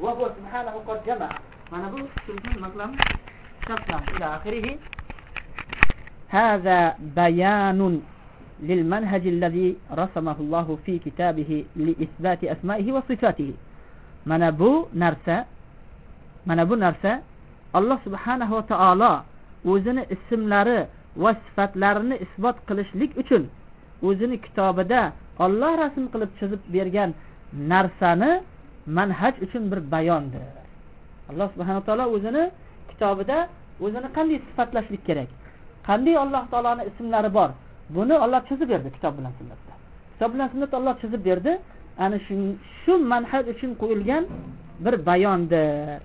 وهو سبحانه قد جمع. فأنا أقول مقلم. شفلم إلى آخره. هذا بيان للمنهج الذي رسمه الله في كتابه لإثبات أسمائه وصفاته. منبو نرسى منبو نرسى الله سبحانه وتعالى وزن اسم لار وصفات لارن إثبات قلش لك اچن وزن كتاب الله رسم قلب چذب بيرجان نرسانه manhaj uchun bir bayondir. Alloh subhana taolo o'zini kitobida o'zini qanday sifatlashlik kerak? Qanday alloh taoloni ismlari bor? Buni olloh chizib berdi kitob bilan sunnatda. Kitob bilan sunnatda olloh chizib berdi. Ana shu shu manhaj uchun qo'yilgan bir bayondir.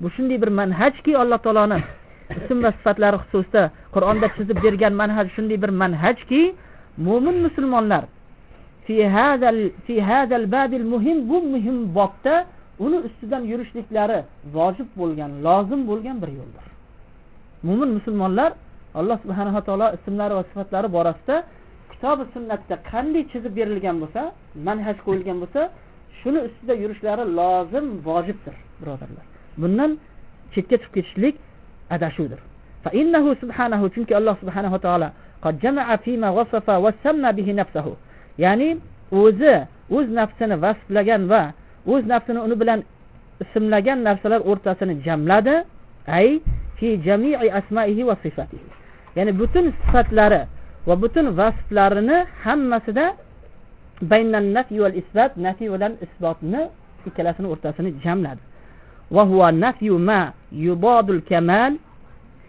Bu shunday bir manhajki alloh taoloni ism va sifatlari xususida qur'onda chizib bergan manhaj shunday bir manhajki mo'min musulmonlar fi hadal fi hadal babil muhim bu muhim bobda uni ustidan yurishliklari vojib bo'lgan lozim bo'lgan bir yo'ldir mo'min musulmonlar alloh subhanava taolo ismlari va sifatlari borasida kitobi sunnatda qanday chizib berilgan bo'lsa manhaj qo'yilgan bo'lsa shuni ustida yurishlari lozim vojibdir birodarlar bundan chetga chiqib ketishlik adashuvdir chunki alloh subhanava taolo قد جمع فيما وصف وسمى به نفسه ya'ni o'zi o'z nafsini vasflagan va o'z nafsini uni bilan ismlagan narsalar o'rtasini jamladi ay fi jamii asmaihi va sifatihi. Ya'ni butun sifatlari va butun vasflarini hammasida baynan nafi val isbot nafi bilan isbotni ikkalasini o'rtasini jamladi. Va huwa nafyu ma yubadul kamal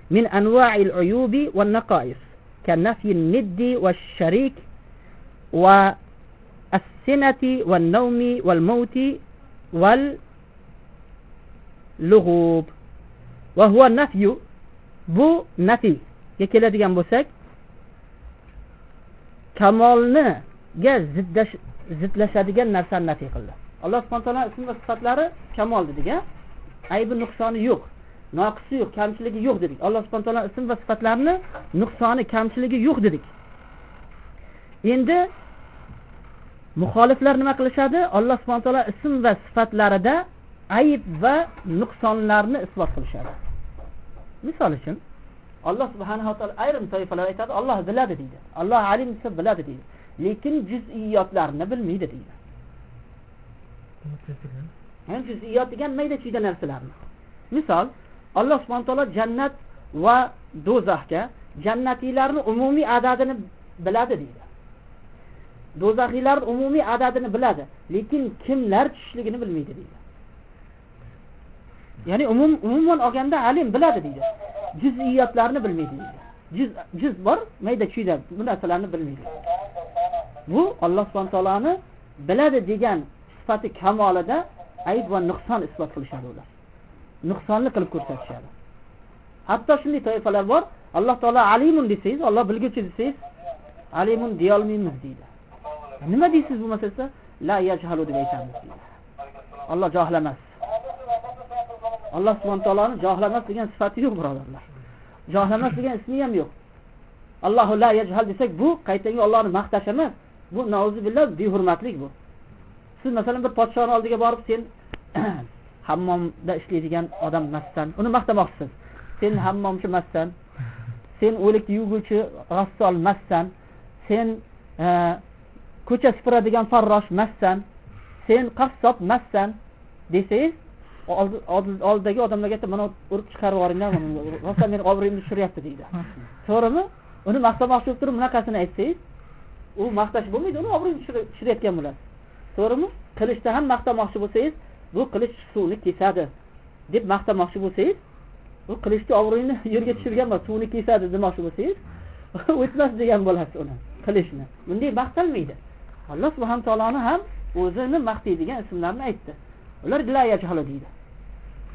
min anwa'il uyubi va naqais ka nafyi niddi va sharik والسنة والنوم والموت واللغوب وهو النفي bu nafiy keladigan bo'lsak kamolniga zidlashadigan narsani nafiy qildi alloh subhana taolo ism va sifatlari kamol dedik a aybi nuqsoni yo'q noqisi yo'q kamchiligi yo'q dedik alloh subhana taolo ism va sifatlarini nuqsoni kamchiligi yo'q dedik endi muxoliflar nima qilishadi? Alloh subhana taolo ism va sifatlarida ayb va nuqsonlarni isbot qilishadi. Misol uchun alloh subhanava taolo ayrim toifalar aytadi olloh biladi deydi. Alloh alim desa biladi deydi. Lekin juz'iyotlarni bilmaydi deydi. Juz'iyot degan mayda chuyda narsalarni. Misol alloh subhana taolo jannat va do'zaxga jannatiylarni umumiy adadini biladi deydi. Do'zaxiylarni umumiy adadini biladi lekin kimlar tushishligini bilmaydi deydi. Ya'ni umum umuman olganda alim biladi deydi. Juz'iyatlarni bilmaydi deydi. Juz juz bor mayda chuyda bu narsalarni bilmaydi. Bu alloh subhana taoloni biladi degan sifati kamolida ayb va nuqson isbot qilishadi ular. Nuqsonni qilib ko'rsatishadi. Hatto shunday toifalar bor alloh taolo alimun desangiz olloh bilguvchi desangiz alimun deyolmaymiz deydi. Nima deysiz bo'lmasa desa la yajhalu deb aytamiz. Olloh johil emas alloh subhana taoloni johil emas degan sifati yo'q birodarlar. Johil emas degan ismi ham yo'q. Allohu la yajhal desak bu qaytanga ollohni maqtash emas bu billah behurmatlik bu. Siz masalan bir podshoni oldiga borib sen hammomda ishlaydigan odam emassan uni maqtamoqchisiz. Sen hammomchi emassan sen o'likni yuvguvchi g'assol emassan sen e, ko'cha supuradigan farrosh emassan sen qassob emassan desangiz oldidagi odamlarga aytib mana urib chiqarib yuboringlar rosa meni obro'yimni tushiryapti deydi. To'g'rimi? Uni maqtamoqchi bo'lib turib bunaqasini aytsangiz u maqtash bo'lmaydi uni obro'yini tushirayotgan bo'lasiz to'g'rimi? Qilishda ham maqtamoqchi bo'lsangiz bu qilich suvni kesadi. Deb maqtamoqchi bo'lsangiz u qilichni obro'yini yerga tushirgan emas suvni kesadi demoqchi bo'lsangiz o'tmas degan bo'lasiz uni qilichni. Bunday maqtalmaydi alloh subhana taoloni ham o'zini maqtaydigan ismlarni aytdi. Ular deydi.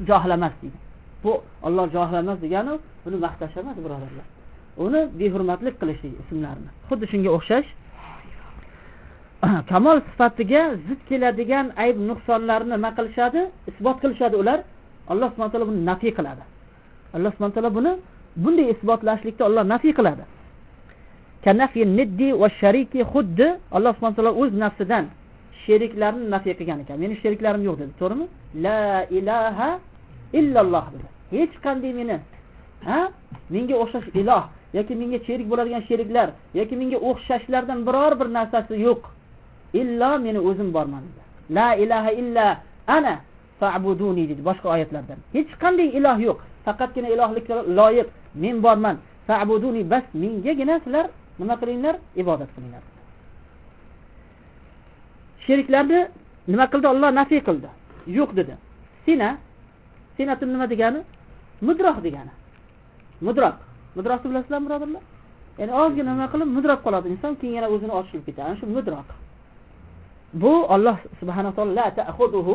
Johil deydi. Bu olloh johil emas degani uni maqtash emas birodarlar. Uni behurmatlik qilishlik ismlarini. Xuddi shunga o'xshash kamol sifatiga zid keladigan ayb nuqsonlarni nima qilishadi isbot qilishadi ular. Alloh subhana taolo buni nafiy qiladi. Alloh subhana taolo buni bunday isbotlashlikda olloh nafiy qiladi. Niddi va shariki xuddi alloh subhanahu taolo o'z nafsidan sheriklarni nafiy qilgan ekan. Meni sheriklarim yo'q dedi. To'g'rimi? La ilaha illalloh dedi. Hech qanday meni ha? Menga o'xshash iloh yoki menga sherik bo'ladigan sheriklar yoki menga o'xshashlardan biror bir narsasi yo'q. Illo meni o'zim borman dedi. La ilaha illa ana fa'buduni dedi boshqa oyatlardan. Hech qanday iloh yo'q. Faqatgina ilohlikka loyiq. Men borman. Fa'buduni bas mengagina sizlar nima qilinglar? Ibodat qilinglar. Sheriklarni nima qildi? Alloh nafiy qildi. Yo'q dedi. Sina. Sinatun nima degani? Mudroq degani. Mudroq. Mudroqni bilasizlarmi birodarlar? Ya'ni ozgina nima qilib mudroq qoladi inson keyin yana o'zini ochilib ketadi. Ana shu mudroq. Bu Alloh subhanahu va taolo la ta'khuduhu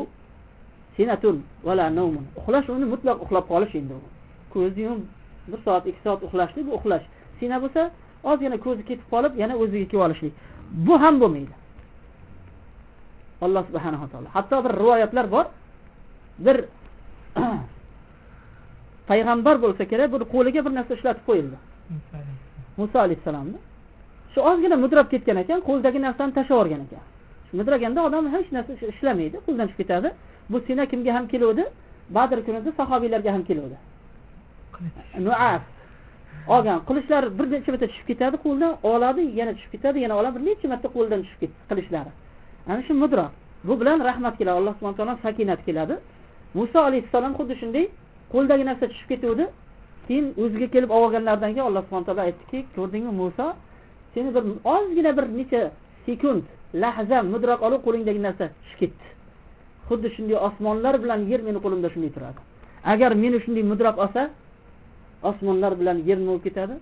sinatun la nawmun. Uxlash uni mutlaq uxlab qolish endi ko'zni yumib bir soat ikki soat uxlashlik bu uxlash. Sina bo'lsa ozgina ko'zi ketib qolib yana o'ziga kelib olishlik bu ham bo'lmaydi. Alloh subhanava taolo. Hatto bir rivoyatlar bor. Bir payg'ambar bo'lsa kerak buni qo'liga bir narsa ishlatib qo'yildi. Muso alayhissalomni. Shu ozgina mudrab ketgan ekan qo'lidagi narsani tashlab yuborgan ekan. Mudraganda odam hech narsa ishlamaydi qo'ldan tushib ketadi. Bu sina kimga ham keluvdi? Badr kunida sahobiylarga ham keluvdi. Nuas olgan qilichlar bir necha marta tushib ketadi qo'ldan oladi yana tushib ketadi yana oladi bir necha marta qo'ldan tushib ketdi qilichlari ana shu mudroq bu bilan rahmat keladi alloh subhana taolo sakinat keladi. Muso alayhissalom xuddi shunday qo'ldagi narsa tushib ketuvdi. Keyin o'ziga kelib olganlaridan keyin alloh subhana taolo aytdiki ko'rdingmi muso seni bir ozgina bir necha sekund lahza mudroq olib qo'lingdagi narsa tushib ketdi. Xuddi shunday osmonlar bilan yer meni qo'limda shunday turadi. Agar meni shunday mudroq olsa osmonlar bilan yer nima bo'lib ketadi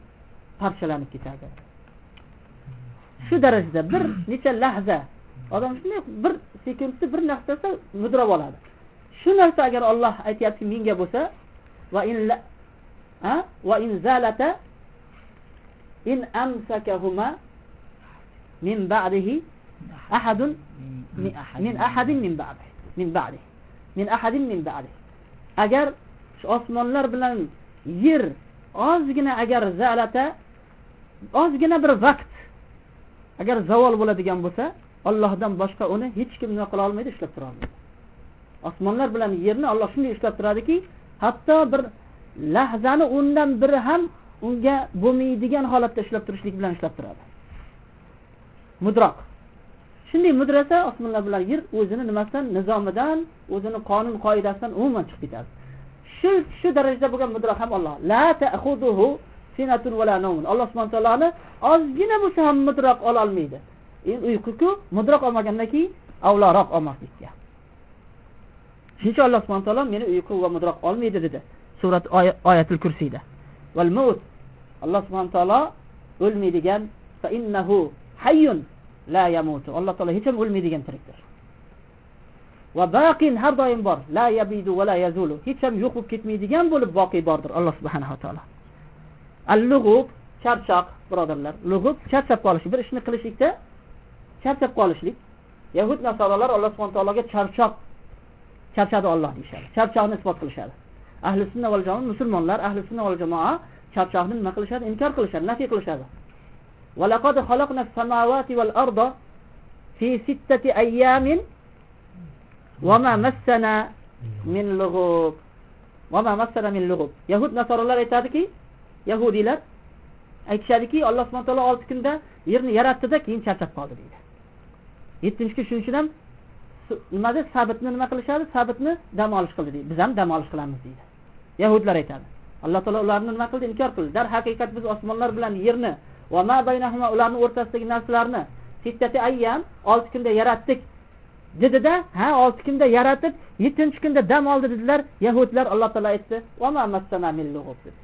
parchalanib ketadi. Shu darajada bir necha lahza odam shunday bir sekundni bir narsasi mudrab oladi. Shu narsa agar Alloh aytyapti menga bo'lsa va in ha? Va in zalata in amsakahuma min ba'dihi ahadun min ahadin min ba'dihi min ba'dihi min ahadin min ba'dihi. Agar osmonlar bilan yer ozgina agar zalata ozgina bir vaqt agar zavol bo'ladigan bo'lsa Allohdan boshqa uni hech kim nima qila olmaydi, ishlab tura olmaydi. Osmonlar bilan yerni Alloh shunday ishlab turadiki, hatto bir lahzani undan biri ham unga bo'lmaydigan holatda ishlab turishlik bilan ishlab turadi. Mudroq. Shunday mudrasa osmonlar bilan yer o'zini nimasidan, nizomidan, o'zini qonun qoidasidan umuman chiqib ketadi. Shu shu darajada bo'lgan mudroq ham Alloh. La ta'khuduhu sinatun va la. Alloh subhanahu taolani taoloni ozgina bo'lsa ham mudroq ola olmaydi. endi uyquku mudroq olmagandan keyin avloroq olmaslikka shuning uchun alloh subhanahu taolo meni uyqu va mudroq olmaydi dedi surat oyatul kursiyda val mut alloh subhanahu taolo o'lmaydigan fa innahu hayyun la yamutu alloh taolo hech ham o'lmaydigan tirikdir va baqin har doim bor la yabidu va la yazulu hech ham yo'q bo'lib ketmaydigan bo'lib boqiy bordir alloh subhanahu taolo al lug'ub charchoq birodarlar lug'ub charchab qolish bir ishni qilishlikda charchab qolishlik yahud nasorolar alloh subhana taologa charchoq charchadi olloh deyishadi charchoqni isbot qilishadi ahli sunna val jamoa musulmonlar ahli sunna val jamoa charchoqni nima qilishadi inkor qilishadi nafiy qilishadi ولقد خلقنا السماوات والأرض في ستة أيام وَمَا مَسَّنَا مِنْ لُغُوب. وَمَا مَسَّنَا min lug'ub yahud nasoralar aytadiki yahudiylar aytishadiki alloh subhana taolo olti kunda yerni yaratdida keyin charchab qoldi deydi. Yettinchi kun shuning uchun ham nimada sabitni nima qilishadi? Sabitni dam olish qildi deydi. Biz ham dam olish qilamiz deydi. Yahudlar aytadi. Alloh taolo ularni nima qildi? Inkor qildi. Darhaqiqat biz osmonlar bilan yerni va ma baynahuma ularni o'rtasidagi narsalarni sittati ayyam olti kunda yaratdik. Dedida ha olti kunda yaratib yettinchi kunda dam oldi dedilar. Yahudlar alloh taolo aytdi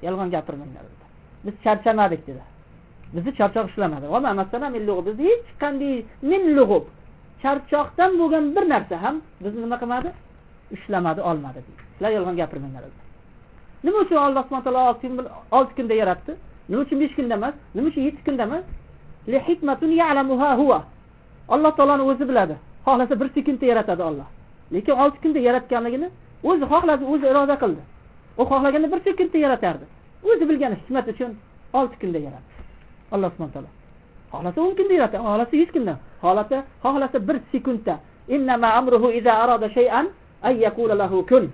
yolg'on gapirmanglar biz charchamadik dedi. Bizni charchoq ishlamadi bizni hech qanday min lug'ub. Charchoqdan bo'lgan bir narsa ham bizni nima qilmadi? Ushlamadi olmadi sizlar yolg'on gapirmanglar nima uchun alloh subhana taolo olti kunda yaratdi? Nima uchun besh kunda emas? Nima uchun yetti kunda emas? Alloh taoloni o'zi biladi. Xohlasa bir sekundda yaratadi olloh lekin olti kunda yaratganligini o'zi xohladi o'zi iroda qildi. U xohlaganda bir sekundda yaratardi. O'zi bilgan hikmat uchun olti kunda yaratdi. Alloh subhana taolo xohlasa o'n kunda yaratadi xohlasa yuz kunda. Xohlasa xohlasa bir sekundda innama amruhu arada shay'an ay lahu kun.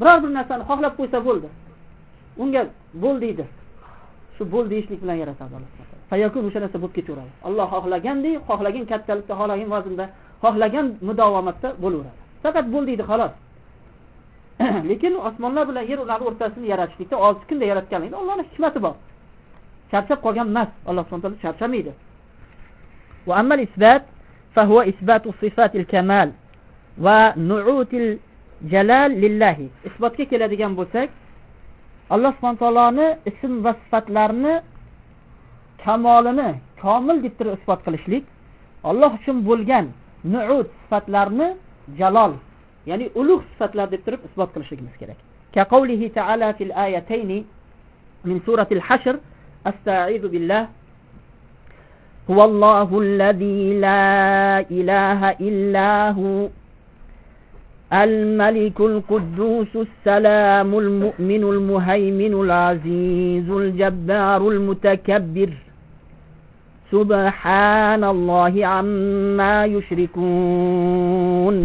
Biror bir narsani xohlab qo'ysa bo'ldi. Unga bo'l deydi. Shu bo'l deyishlik bilan yaratadi alloh fayakun o'sha narsa bo'lib ketaveradi alloh xohlagandek xohlagan kattalikda xohlagan vaznda xohlagan mudavomatda bo'laveradi faqat bo'l deydi xolos lekin osmonlar bilan yer ularni o'rtasini yaratishlikda olti kunda yaratganlikda allohni hikmati bor charchab qolgan emas alloh subhana taolo charchamaydi وأما الإثبات فهو إثبات صفات الكمال ونعوت الجلال لله إثباتga keladigan bo'lsak alloh subhana taoloni ism va sifatlarini kamolini komil deb turib isbot qilishlik alloh uchun bo'lgan nuud sifatlarni jalol ya'ni ulug' sifatlar deb turib isbot qilishligimiz kerak كقوله تعالى في الآيتين من سورة الحشر أستعيذ بالله هو الله الذي لا إله إلا هو الملك القدوس السلام المؤمن المهيمن العزيز الجبار المتكبر سبحان الله عما يشركون.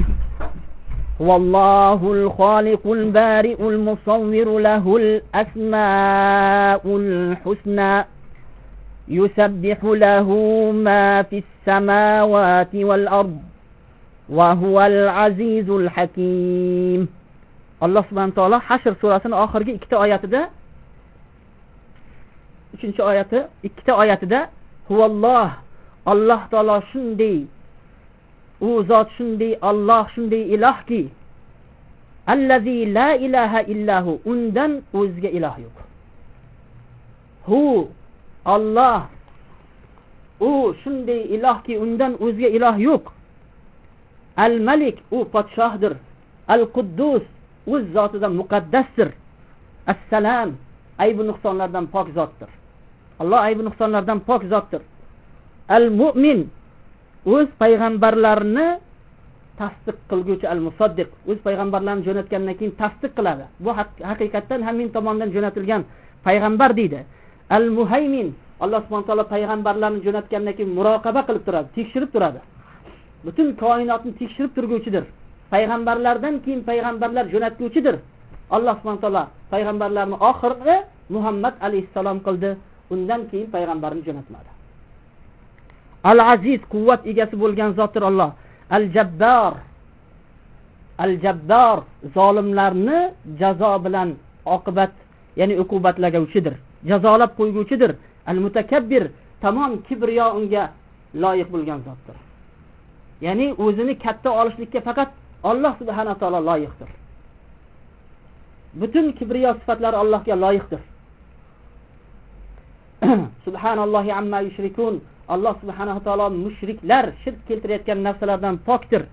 هو الله الخالق البارئ المصور له الأسماء الحسنى. يسبح له ما في السماوات والأرض وهو العزيز الحكيم. alloh subhana taolo hashr surasini oxirgi ikkita oyatida uchinchi oyati ikkita oyatida huvalloh alloh taolo shunday u zot shunday olloh shunday ilohki allazi la ilaha illahu undan o'zga iloh yo'q. Hu olloh u shunday ilohki undan o'zga iloh yo'q. Al malik u podshohdir. Al quddus o'z zotidan muqaddasdir. Assalam aybi nuqsonlardan pok zotdir. Alloh aybi nuqsonlardan pok zotdir. Al mo'min o'z payg'ambarlarini tasdiq qilguvchi al musaddiq o'z payg'ambarlarini jo'natgandan keyin tasdiq qiladi. Bu haqiqatdan ham men tomonidan jo'natilgan payg'ambar deydi. Al muhaymin alloh subhana taolo payg'ambarlarni jo'natgandan keyin muroqaba qilib turadi tekshirib turadi. Butun koinotni tekshirib turguvchidir. Payg'ambarlardan keyin payg'ambarlar jo'natguvchidir. Alloh subhana taolo payg'ambarlarni oxirgi muhammad alayhissalom qildi. Undan keyin payg'ambarni jo'natmadi. Al aziz quvvat egasi bo'lgan zotdir olloh al jabbar al jabbar zolimlarni jazo bilan oqibat ya'ni uqubatlagovchidir jazolab qo'yguvchidir al mutakabbir tamom kibriyo unga loyiq bo'lgan zotdir. Ya'ni o'zini katta olishlikka faqat olloh subhana taolo loyiqdir. Butun kibriyo sifatlari allohga loyiqdir. subhanallohi amma yushrikun. Alloh subhanahu taolo mushriklar shirk keltirayotgan narsalardan pokdir.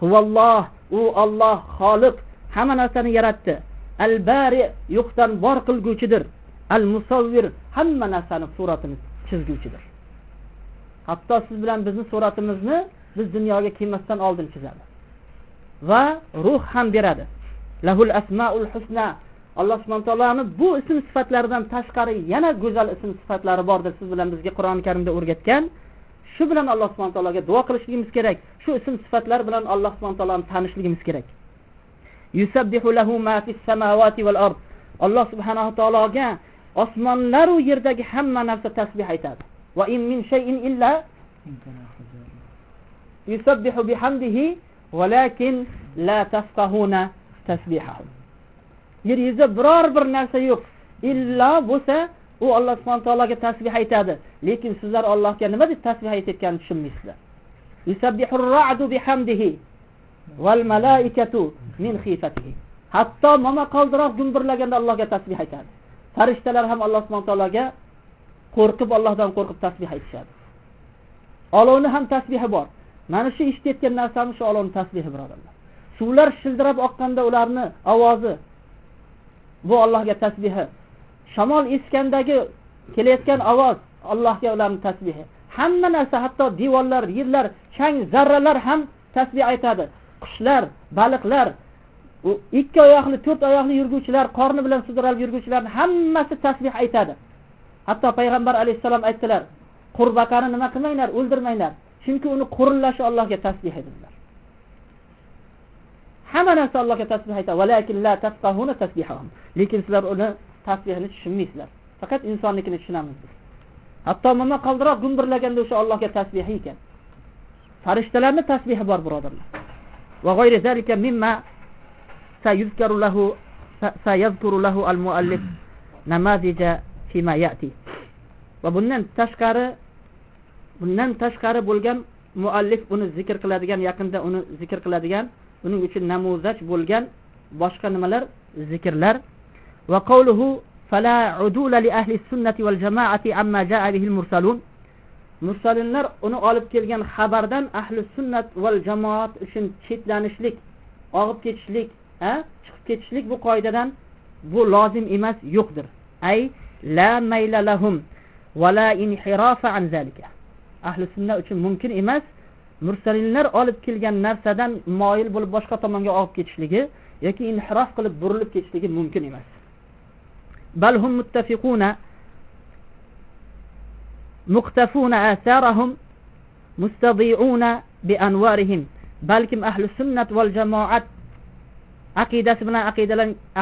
Huvalloh u olloh xoliq hamma narsani yaratdi. Al bari yo'qdan bor qilguvchidir. Al musavvir hamma narsani suratini chizguvchidir. Hatto siz bilan bizni suratimizni biz dunyoga kelmasdan oldin chizadi. Va ruh ham beradi. Lahul asmaul husna. Alloh subhana taoloni bu ism sifatlaridan tashqari yana go'zal ism sifatlari bordir siz bilan bizga qur'oni karimda o'rgatgan shu bilan alloh subhana taologa duo qilishligimiz kerak shu ism sifatlar bilan alloh subhana taoloni tanishligimiz kerak. Yusabbihu lahu ma fis samawati val ard. Alloh subhanahu taologa osmonlaru yerdagi hamma narsa tasbih aytadi. Va in min shay'in illa yusabbihu bihamdihi valakin la tafqahuna tasbihahum yer yuzida biror bir narsa yo'q. Illo bo'lsa u alloh subhana taologa tasbih aytadi. Lekin sizlar allohga nima deb tasbih aytayotganini tushunmaysizlar. Yusabbihu ra'du bihamdihi malaikatu min hatto mama qoldiroq gumburlaganda allohga tasbih aytadi. Farishtalar ham alloh subhana taologa qo'rqib allohdan qo'rqib tasbih aytishadi. Olovni ham tasbihi bor. Mana shu eshitayotgan narsani shu olovni tasbihi birodarlar. Suvlar shildirab oqqanda ularni ovozi bu allohga tasbihi. Shamol eskandagi kelayotgan ovoz allohga ularni tasbihi. Hamma narsa hatto devorlar yerlar chang zarralar ham tasbih aytadi. Qushlar baliqlar ikki oyoqli to'rt oyoqli yurguvchilar qorni bilan sudralib yurguvchilarni hammasi tasbih aytadi. Hatto payg'ambar alayhissalom aytdilar qurbaqani nima qilmanglar o'ldirmanglar chunki uni qurillashi allohga tasbih edilar. hamma narsa allohga tasbih aytadi. Lekin sizlar uni tasbihini tushunmaysizlar. Faqat insonnikini tushunamiz. Biz hatto mana qaldiroq gumburlaganda o'sha allohga tasbehi ekan. Farishtalarni tasbehi bor birodarlar. Va bundan tashqari bundan tashqari bo'lgan muallif uni zikr qiladigan yaqinda uni zikr qiladigan uning uchun namuzaj bo'lgan boshqa nimalar? Zikrlar. Va qawluhu fala udula li ahli sunnati val jamoati amma jaa bihi al mursalun. Mursalinlar uni olib kelgan xabardan ahli sunnat val jamoat uchun chetlanishlik og'ib ketishlik chiqib ketishlik bu qoidadan bu lozim emas yo'qdir. Ay la mayla lahum va la inhirafa an zalika. Ahli sunna uchun mumkin emas mursalinlar olib kelgan narsadan moyil bo'lib boshqa tomonga olib ketishligi yoki inhirof qilib burilib ketishligi mumkin emas. Balhum muttafiquna muqtafuna asarahum mustadiuna bi balkim ahli sunnat val jamoat aqidasi bilan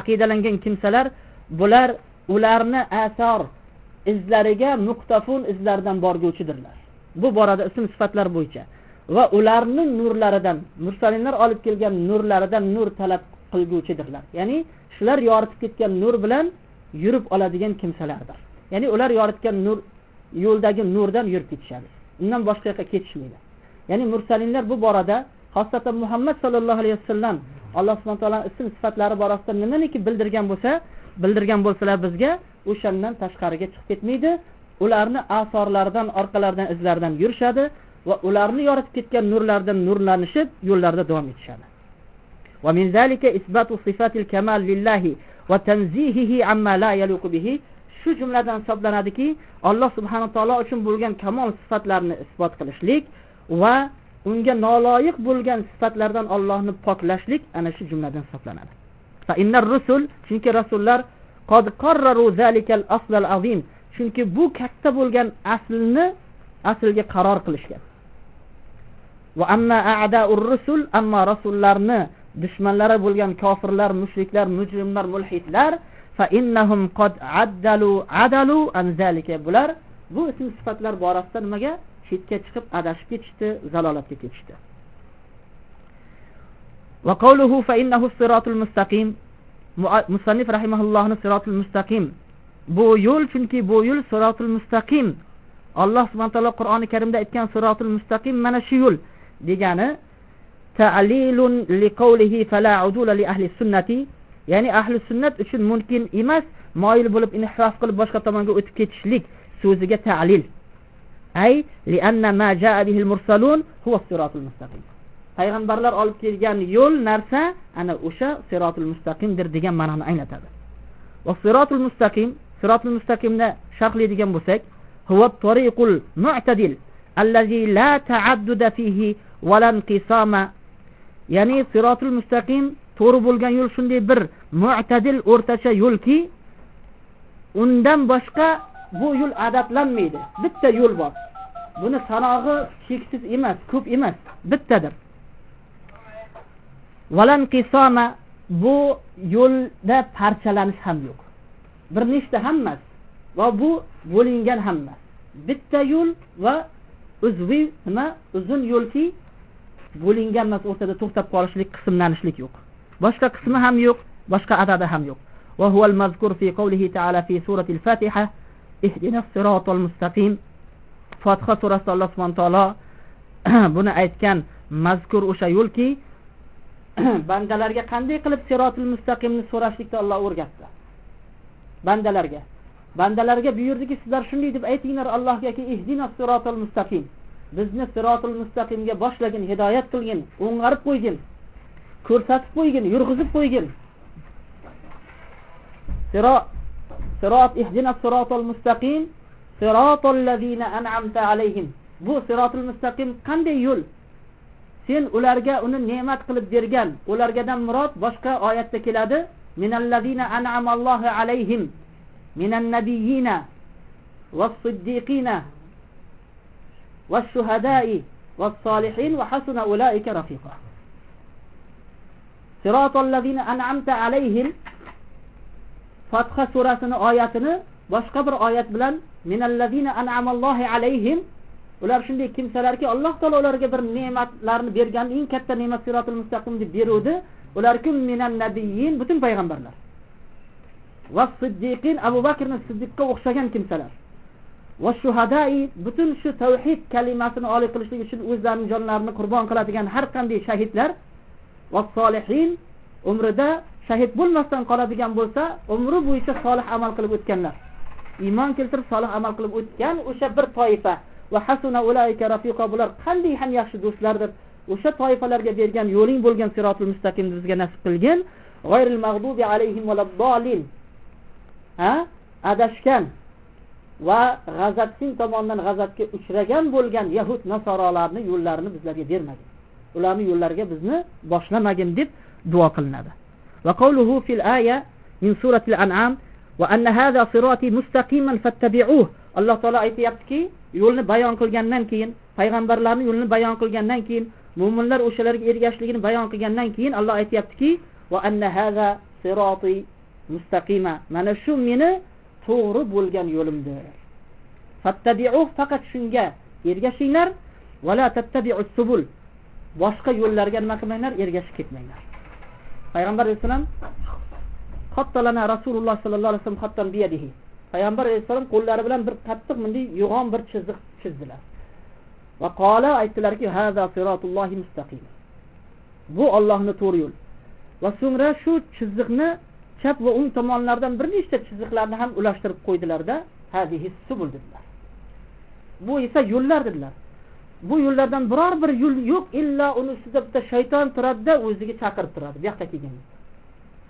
aqidalangan kimsalar bular ularni asor izlariga muqtafun izlaridan borguvchidirlar. Bu borada ism sifatlar bo'yicha. Va ularni nurlaridan mursalinlar olib kelgan nurlaridan nur talab qilguvchidirlar. Ya'ni shular yoritib ketgan nur bilan yurib oladigan kimsalardir. Ya'ni ular yoritgan nur yo'ldagi nurdan yurib ketishadi. Undan boshqa yoqqa ketishmaydi. Ya'ni mursalinlar bu borada xosatan muhammad sallallohu alayhi vasallam alloh subhana taoloni ism sifatlari borasida nimaniki bildirgan bo'lsa bildirgan bo'lsalar bizga o'shandan tashqariga chiqib ketmaydi. Ularni asorlaridan orqalaridan izlaridan yurishadi. va ularni yoritib ketgan nurlardan nurlanishib yo'llarida davom etishadi ومن ذلك إثبات صفات الكمال لله وتنزيهه عما لا يليق به shu jumladan hisoblanadiki alloh subhana taolo uchun bo'lgan kamol sifatlarini isbot qilishlik va unga noloyiq bo'lgan sifatlardan ollohni poklashlik ana shu jumladan hisoblanadi rusul chunki rasullar qad qarraru zalikal aslal azim chunki bu katta bo'lgan aslni aslga qaror qilishgan va amma a'daur rusul amma rasullarni dushmanlari bo'lgan kofirlar mushriklar mujrimlar mulhidlar fa innahum qad addalu adalu an zalika. Bular bu ism sifatlar borasida nimaga? Chetga chiqib adashib ketishdi zalolatga ketishdi. Va qawluhu fa innahu siratul mustaqim. Musannif rahimahullohni siratul mustaqim. Bu yo'l chunki bu yo'l siratul mustaqim. Alloh subhana taolo qur'oni karimda aytgan siratul mustaqim mana shu yo'l. Degani ta'lilun liqawlihi fala udula li ahli sunnati. Ya'ni ahli sunnat uchun mumkin emas moyil bo'lib inhirof qilib boshqa tomonga o'tib ketishlik so'ziga ta'lil. Ay lianna ma jaa bihi al-mursalun huwa siratul mustaqim. Payg'ambarlar olib kelgan yo'l narsa ana o'sha sirotul mustaqimdir degan ma'noni anglatadi. Va sirotul mustaqim sirotul mustaqimni sharhlaydigan bo'lsak huwa tariqul mu'tadil allazi la ta'adduda fihi va ya'ni sirotul mustaqim to'g'ri bo'lgan yo'l shunday bir mu'tadil o'rtacha yo'lki undan boshqa bu yo'l adablanmaydi. Bitta yo'l bor. Buni sanog'i cheksiz emas ko'p emas. Bittadir. Valan bu yo'lda parchalanish ham yo'q. Bir nechta ham emas va bu bo'lingan ham emas bitta yo'l va uzviy nima uzun yo'lki bo'lingan emas o'rtada to'xtab qolishlik qismlanishlik yo'q boshqa qismi ham yo'q boshqa adadi ham yo'q وهو المذكور في قوله تعالى في سورة الفاتحة اهدنا الصراط المستقيم fotiha surasida alloh subhana taolo buni aytgan mazkur o'sha yo'lki bandalarga qanday qilib sirotil mustaqimni so'rashlikda olloh o'rgatdi bandalarga bandalarga buyurdiki sizlar shunday deb aytinglar allohgaki ihdina sirotil mustaqim bizni sirotul mustaqimga boshlagin hidoyat qilgin o'ng'arib qo'ygin ko'rsatib qo'ygin yurg'izib qo'ygin. Sirot sirot ihdina sirotil mustaqim sirotil lazina an'amta alayhim. Bu sirotul mustaqim qanday yo'l? Sen ularga uni ne'mat qilib bergan ulargadan murod boshqa oyatda keladi minallazina an'amallohu alayhim minannabiyina va siddiqina والشهداء والصالحين وحسن أولئك رفيقا صراط الذين أنعمت عليهم Fatha surasini oyatini boshqa bir oyat bilan minallazina an'amallohi alayhim ular shunday kimsalarki Alloh taolo ularga bir ne'matlarni bergan eng katta ne'mat sirotul mustaqim deb beruvdi ular kim minan nabiyyin butun payg'ambarlar va siddiqin Abu Bakrni Siddiqqa o'xshagan kimsalar Va shuhadai butun shu tavhid kalimasini oliy qilishlik uchun o'zlarini jonlarini qurbon qiladigan har qanday shahidlar va solihin umrida shahid bo'lmasdan qoladigan bo'lsa umri bo'yicha solih amal qilib o'tganlar. Iymon keltirib solih amal qilib o'tgan o'sha bir toifa. Va hasuna ulaika rafiqa bular qanday ham yaxshi do'stlardir. O'sha toifalarga bergan yo'ling bo'lgan sirotul mustaqimni bizga nasib qilgin. G'ayril mag'dubi alayhim ha? Adashgan. va g'azabsin tomonidan g'azabga uchragan bo'lgan yahud nasorolarni yo'llarini bizlarga bermagin. Ularni yo'llariga bizni boshlamagin deb duo qilinadi. Alloh taolo aytyaptiki yo'lni bayon qilgandan keyin payg'ambarlarni yo'lini bayon qilgandan keyin mo'minlar o'shalarga ergashishligini bayon qilgandan keyin alloh aytyaptiki va anna hada sirati mustaqima mana shu meni to'g'ri bo'lgan yo'limdir fattabiu faqat shunga ergashinglar va la tattabi'us subul. Boshqa yo'llarga nima qilmanglar ergashib ketmanglar. Payg'ambar alayhissalom xottalana rasululloh sollallohu alayhi vasallam xottan biyadihi. Payg'ambar alayhissalom qo'llari bilan bir qattiq bunday yo'g'on bir chiziq chizdilar. Va qola aytdilarki haza sirotullohi mustaqim. Bu ollohni to'g'ri yo'l va so'ngra shu chiziqni chap va o'ng tomonlardan bir nechta chiziqlarni ham ulashtirib qo'ydilarda hadihi subul dedilar. Bu esa yo'llar dedilar. Bu yo'llardan biror bir yo'l yo'q illo uni ustida bitta shayton turadida o'ziga chaqirib turadi. Bu yoqqa kelgan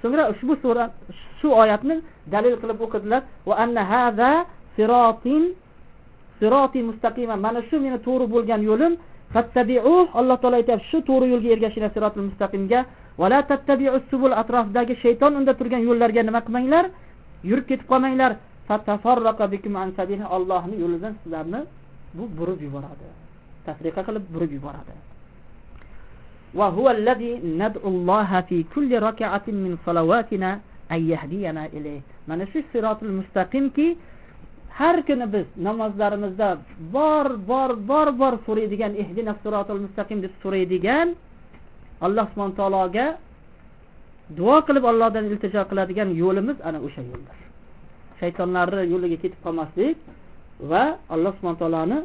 so'ngra ushbu sura shu oyatni dalil qilib o'qidilar. Va anna hada sirotin siroti mustaqima mana shu meni to'g'ri bo'lgan yo'lim fattabiu alloh taolo aytyapti shu to'g'ri yo'lga ergashinglar sirotil mustaqimga. vala tattabiu subul atrofidagi shayton unda turgan yo'llarga nima qilmanglar yurib ketib qolmanglar. fatafarraqa bikum an sabili Allohning yo'lidan sizlarni bu burib yuboradi. Tafriqa qilib burib yuboradi. va nad'u nad'ulloha fi kulli rak'atin min salawatina ay yahdiyana ilayh mana shu sirotil mustaqimki har kuni biz namozlarimizda bor bor bor bor so'raydigan ihdina sirotul mustaqim deb so'raydigan alloh subhana taologa duo qilib allohdan iltijo qiladigan yo'limiz ana o'sha yo'ldir. Shaytonlarni yo'liga ketib qolmaslik va alloh subhana taoloni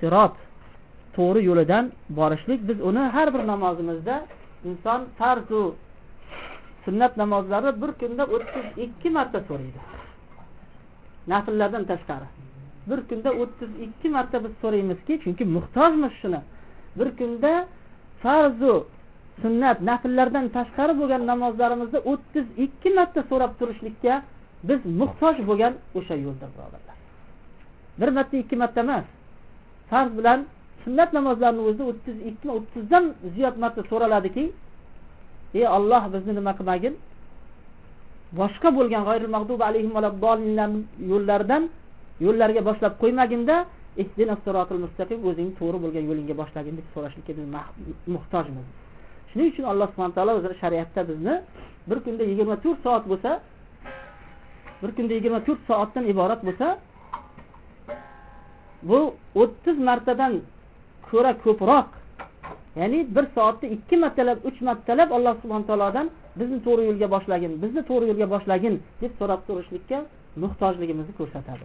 sirot to'g'ri yo'lidan borishlik. Biz uni har bir namozimizda inson farzu sunnat namozlari bir kunda o'ttiz ikki marta so'raydi. Nafllardan tashqari. Bir kunda o'ttiz ikki marta biz so'raymizki chunki muhtojmiz shuni. Bir kunda farzu sunnat nafllardan tashqari bo'lgan namozlarimizda o'ttiz ikki marta so'rab turishlikka biz muhtoj bo'lgan o'sha yo'ldir birodarlar. Bir marta ikki marta emas. Farz bilan sunnat namozlarini o'zida o'ttiz ikki o'ttizdan ziyod marta so'raladiki ey olloh bizni nima qilmagin? Boshqa bo'lgan g'oyril mag'dubi alayhim yo'llardan yo'llarga boshlab qo'ymaginda mustaqim o'zing to'g'ri bo'lgan yo'lingga boshlagin deb so'rashlikka biz muhtojmiz. Shuning uchun alloh subhana taolo o'zi shariatda bizni bir kunda yigirma to'rt soat bo'lsa bir kunda yigirma to'rt soatdan iborat bo'lsa bu o'ttiz martadan ko'ra ko'proq ya'ni bir soatda ikki martalab uch martalab alloh subhana taolodan bizni to'g'ri yo'lga boshlagin bizni to'g'ri yo'lga boshlagin deb so'rab turishlikka muhtojligimizni ko'rsatadi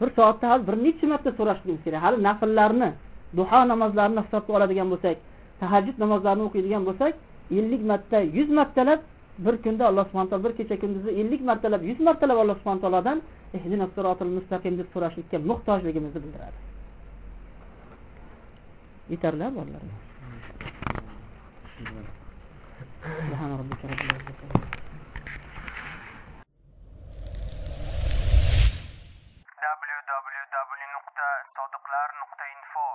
bir soatda hali bir necha marta so'rashligimiz kerak hali nafllarni duho namozlarini hisobga oladigan bo'lsak tahajjud namozlarini o'qiydigan bo'lsak ellik marta yuz martalab bir kunda alloh subhana taolo bir kecha kunduzi ellik martalab yuz martalab alloh subhana taolodan mustaqim deb so'rashlikka muhtojligimizni bildiradi. yetarlar bolalarga www.sodiqlar.info